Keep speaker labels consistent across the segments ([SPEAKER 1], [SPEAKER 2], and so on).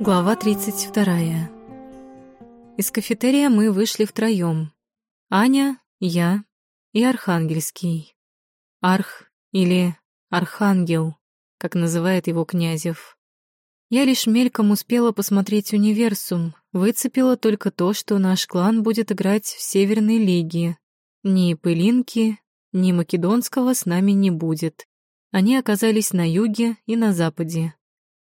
[SPEAKER 1] Глава 32. Из кафетерия мы вышли втроем. Аня, я и Архангельский. Арх или Архангел, как называет его Князев. Я лишь мельком успела посмотреть универсум, выцепила только то, что наш клан будет играть в Северной Лиге. Ни пылинки, ни македонского с нами не будет. Они оказались на юге и на западе.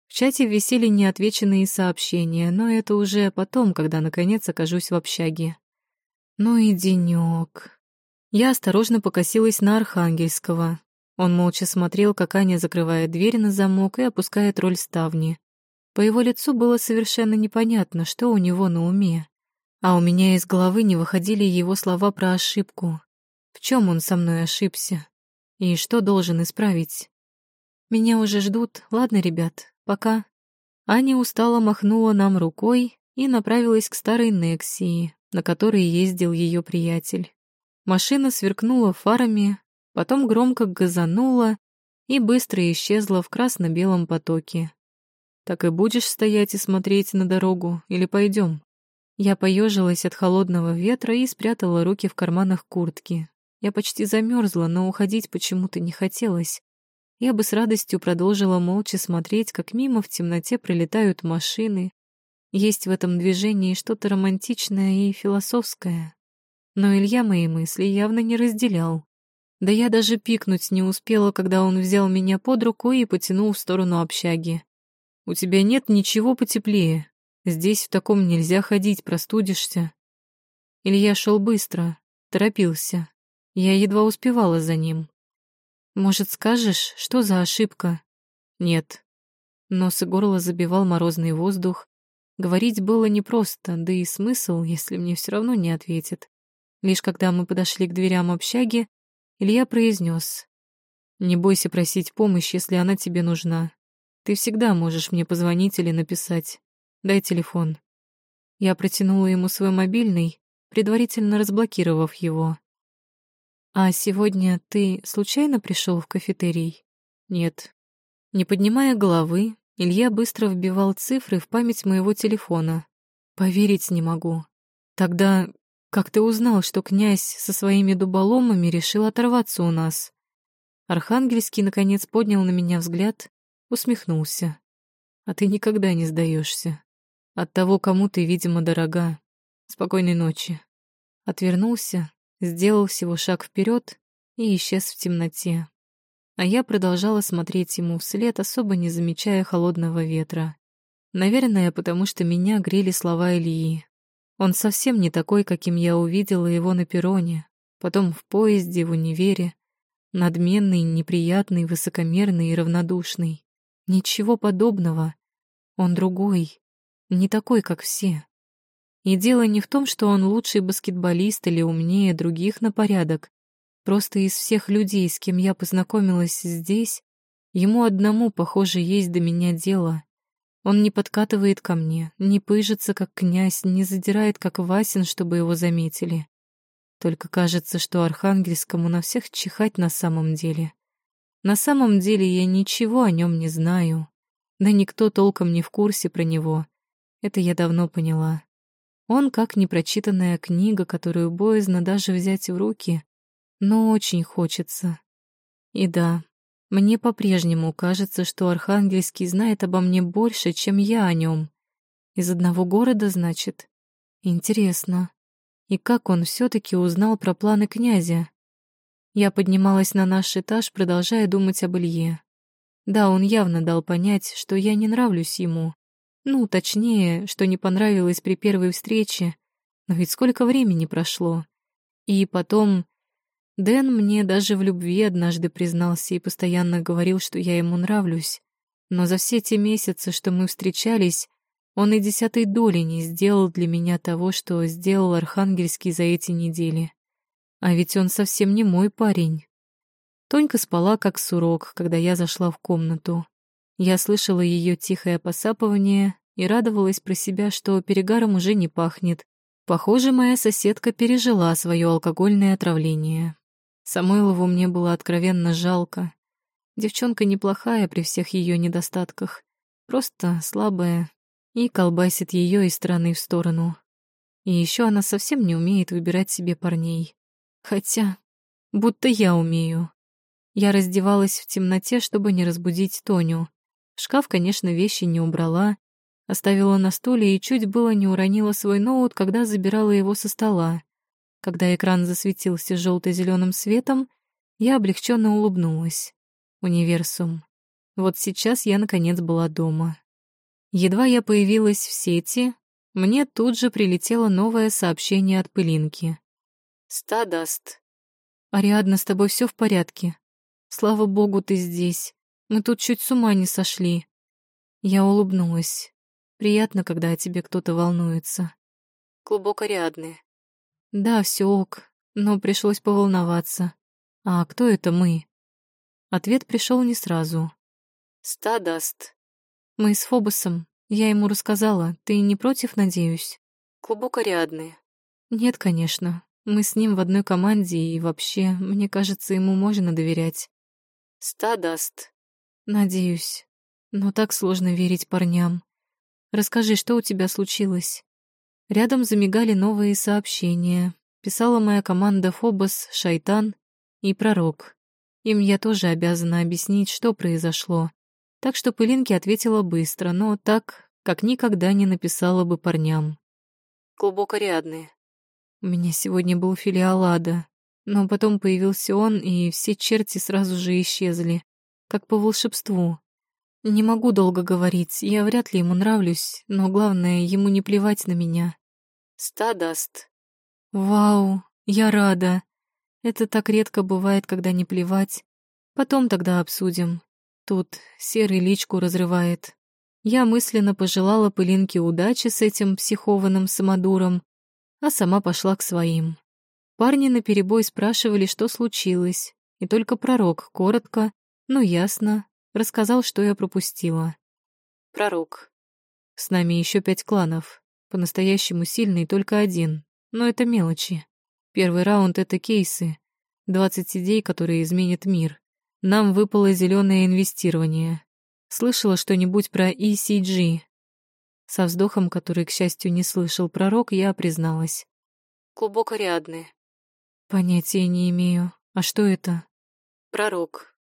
[SPEAKER 1] В чате висели неотвеченные сообщения, но это уже потом, когда наконец окажусь в общаге. Ну и денёк. Я осторожно покосилась на Архангельского. Он молча смотрел, как Аня закрывает дверь на замок и опускает роль ставни. По его лицу было совершенно непонятно, что у него на уме. А у меня из головы не выходили его слова про ошибку. В чем он со мной ошибся? И что должен исправить? Меня уже ждут, ладно, ребят, Пока. Аня устало махнула нам рукой и направилась к старой Нексии, на которой ездил ее приятель. Машина сверкнула фарами, потом громко газанула и быстро исчезла в красно-белом потоке. «Так и будешь стоять и смотреть на дорогу, или пойдем?» Я поежилась от холодного ветра и спрятала руки в карманах куртки. Я почти замерзла, но уходить почему-то не хотелось я бы с радостью продолжила молча смотреть, как мимо в темноте пролетают машины. Есть в этом движении что-то романтичное и философское. Но Илья мои мысли явно не разделял. Да я даже пикнуть не успела, когда он взял меня под руку и потянул в сторону общаги. «У тебя нет ничего потеплее. Здесь в таком нельзя ходить, простудишься». Илья шел быстро, торопился. Я едва успевала за ним. Может, скажешь, что за ошибка? Нет. Нос и горло забивал морозный воздух. Говорить было непросто, да и смысл, если мне все равно не ответит. Лишь когда мы подошли к дверям общаги, Илья произнес: «Не бойся просить помощь, если она тебе нужна. Ты всегда можешь мне позвонить или написать. Дай телефон». Я протянула ему свой мобильный, предварительно разблокировав его. «А сегодня ты случайно пришел в кафетерий?» «Нет». Не поднимая головы, Илья быстро вбивал цифры в память моего телефона. «Поверить не могу. Тогда как ты узнал, что князь со своими дуболомами решил оторваться у нас?» Архангельский, наконец, поднял на меня взгляд, усмехнулся. «А ты никогда не сдаешься. От того, кому ты, видимо, дорога. Спокойной ночи». Отвернулся, сделал всего шаг вперед и исчез в темноте. А я продолжала смотреть ему вслед, особо не замечая холодного ветра. Наверное, потому что меня грели слова Ильи. Он совсем не такой, каким я увидела его на перроне, потом в поезде, в универе. Надменный, неприятный, высокомерный и равнодушный. Ничего подобного. Он другой, не такой, как все. И дело не в том, что он лучший баскетболист или умнее других на порядок. Просто из всех людей, с кем я познакомилась здесь, ему одному, похоже, есть до меня дело. Он не подкатывает ко мне, не пыжится, как князь, не задирает, как Васин, чтобы его заметили. Только кажется, что Архангельскому на всех чихать на самом деле. На самом деле я ничего о нем не знаю. Да никто толком не в курсе про него. Это я давно поняла. Он как непрочитанная книга, которую боязно даже взять в руки, но очень хочется. И да, мне по-прежнему кажется, что Архангельский знает обо мне больше, чем я о нем. Из одного города, значит? Интересно. И как он все таки узнал про планы князя? Я поднималась на наш этаж, продолжая думать об Илье. Да, он явно дал понять, что я не нравлюсь ему. Ну, точнее, что не понравилось при первой встрече. Но ведь сколько времени прошло. И потом... Дэн мне даже в любви однажды признался и постоянно говорил, что я ему нравлюсь. Но за все те месяцы, что мы встречались, он и десятой доли не сделал для меня того, что сделал Архангельский за эти недели. А ведь он совсем не мой парень. Тонька спала, как сурок, когда я зашла в комнату. Я слышала ее тихое посапывание и радовалась про себя, что перегаром уже не пахнет. Похоже, моя соседка пережила свое алкогольное отравление. Самойлову мне было откровенно жалко. Девчонка неплохая при всех ее недостатках, просто слабая и колбасит ее из стороны в сторону. И еще она совсем не умеет выбирать себе парней. Хотя, будто я умею. Я раздевалась в темноте, чтобы не разбудить Тоню. Шкаф, конечно, вещи не убрала, оставила на стуле и чуть было не уронила свой ноут, когда забирала его со стола. Когда экран засветился желто-зеленым светом, я облегченно улыбнулась. Универсум. Вот сейчас я, наконец, была дома. Едва я появилась в сети, мне тут же прилетело новое сообщение от пылинки. «Стадаст». «Ариадна, с тобой все в порядке? Слава богу, ты здесь. Мы тут чуть с ума не сошли». Я улыбнулась. Приятно, когда о тебе кто-то волнуется.
[SPEAKER 2] Клубок Ариадны.
[SPEAKER 1] Да, все ок, но пришлось поволноваться. А кто это мы? Ответ пришел не сразу.
[SPEAKER 2] Стадаст.
[SPEAKER 1] Мы с Фобосом. Я ему рассказала. Ты не против, надеюсь?
[SPEAKER 2] Клубок Ариадны.
[SPEAKER 1] Нет, конечно. Мы с ним в одной команде, и вообще, мне кажется, ему можно доверять.
[SPEAKER 2] Стадаст.
[SPEAKER 1] Надеюсь. Но так сложно верить парням. Расскажи, что у тебя случилось? Рядом замигали новые сообщения. Писала моя команда Фобос, Шайтан и Пророк. Им я тоже обязана объяснить, что произошло. Так что Пылинки ответила быстро, но так, как никогда не написала бы парням.
[SPEAKER 2] Клубок Ариадны.
[SPEAKER 1] У меня сегодня был филиал ада, но потом появился он, и все черти сразу же исчезли, как по волшебству. Не могу долго говорить, я вряд ли ему нравлюсь, но главное, ему не плевать на меня.
[SPEAKER 2] Стадаст.
[SPEAKER 1] Вау, я рада. Это так редко бывает, когда не плевать. Потом тогда обсудим. Тут серый личку разрывает. Я мысленно пожелала пылинке удачи с этим психованным самодуром, а сама пошла к своим. Парни наперебой спрашивали, что случилось, и только пророк коротко, но ясно, рассказал, что я пропустила.
[SPEAKER 2] Пророк.
[SPEAKER 1] С нами еще пять кланов, по-настоящему сильный только один, но это мелочи. Первый раунд — это кейсы, 20 идей, которые изменят мир. Нам выпало зеленое инвестирование. Слышала что-нибудь про ECG? Со вздохом, который, к счастью, не слышал пророк, я призналась.
[SPEAKER 2] Клубок Ариадны.
[SPEAKER 1] Понятия не имею. А что это?
[SPEAKER 2] Пророк.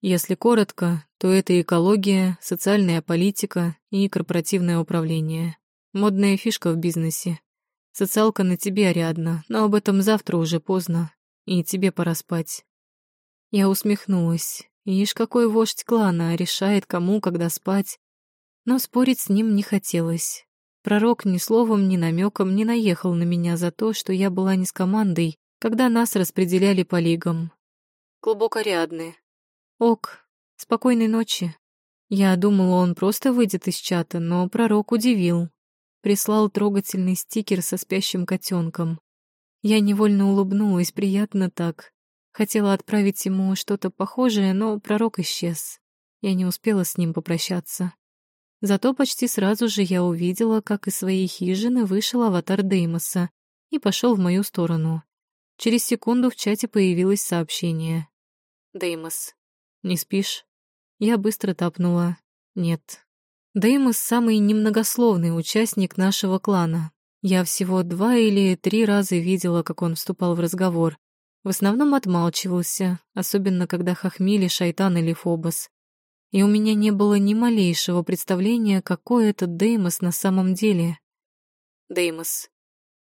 [SPEAKER 1] Если коротко, то это экология, социальная политика и корпоративное управление. Модная фишка в бизнесе. Социалка на тебе, Ариадна, но об этом завтра уже поздно, и тебе пора спать. Я усмехнулась. Ишь, какой вождь клана решает, кому, когда спать. Но спорить с ним не хотелось. Пророк ни словом, ни намеком не наехал на меня за то, что я была не с командой, когда нас распределяли по лигам.
[SPEAKER 2] Клубок Ариадны.
[SPEAKER 1] Ок, спокойной ночи. Я думала, он просто выйдет из чата, но пророк удивил. Прислал трогательный стикер со спящим котенком. Я невольно улыбнулась, приятно так. Хотела отправить ему что-то похожее, но пророк исчез. Я не успела с ним попрощаться. Зато почти сразу же я увидела, как из своей хижины вышел аватар Деймоса и пошел в мою сторону. Через секунду в чате появилось сообщение.
[SPEAKER 2] Деймос.
[SPEAKER 1] «Не спишь?» Я быстро тапнула. «Нет». Деймос — самый немногословный участник нашего клана. Я всего два или три раза видела, как он вступал в разговор, в основном отмалчивался, особенно когда хохмели Шайтан или Фобос. И у меня не было ни малейшего представления, какой этот Деймос на самом деле.
[SPEAKER 2] Деймос.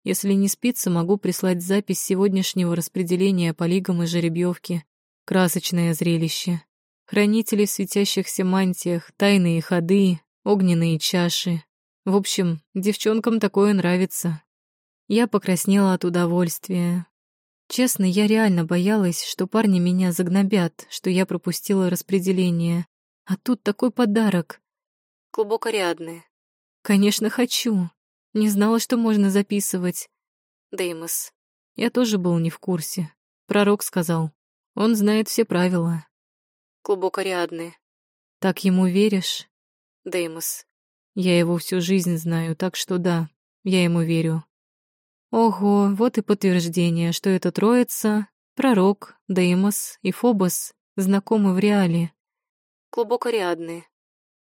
[SPEAKER 1] Если не спится, могу прислать запись сегодняшнего распределения по лигам и жеребьевки. Красочное зрелище. Хранители в светящихся мантиях, тайные ходы, огненные чаши. В общем, девчонкам такое нравится. Я покраснела от удовольствия, Честно, я реально боялась, что парни меня загнобят, что я пропустила распределение. А тут такой подарок.
[SPEAKER 2] Клубок Ариадны.
[SPEAKER 1] Конечно, хочу. Не знала, что можно записывать.
[SPEAKER 2] Деймос.
[SPEAKER 1] Я тоже был не в курсе. Пророк сказал. Он знает все правила.
[SPEAKER 2] Клубок Ариадны.
[SPEAKER 1] Так ему веришь?
[SPEAKER 2] Деймос.
[SPEAKER 1] Я его всю жизнь знаю, так что да, я ему верю. Ого, вот и подтверждение, что эта троица — Пророк, Деймос и Фобос — знакомы в реале.
[SPEAKER 2] Клубок Ариадны.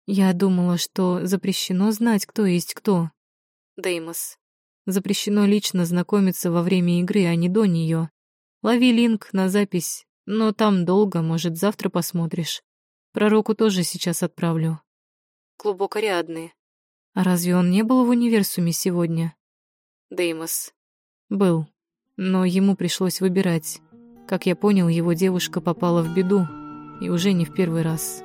[SPEAKER 1] Я думала, что запрещено знать, кто есть кто.
[SPEAKER 2] Деймос.
[SPEAKER 1] Запрещено лично знакомиться во время игры, а не до нее. Лови линк на запись, но там долго, может, завтра посмотришь. Пророку тоже сейчас отправлю.
[SPEAKER 2] Клубок Ариадны.
[SPEAKER 1] А разве он не был в универсуме сегодня?
[SPEAKER 2] Деймос.
[SPEAKER 1] Был. Но ему пришлось выбирать. Как я понял, его девушка попала в беду. И уже не в первый раз.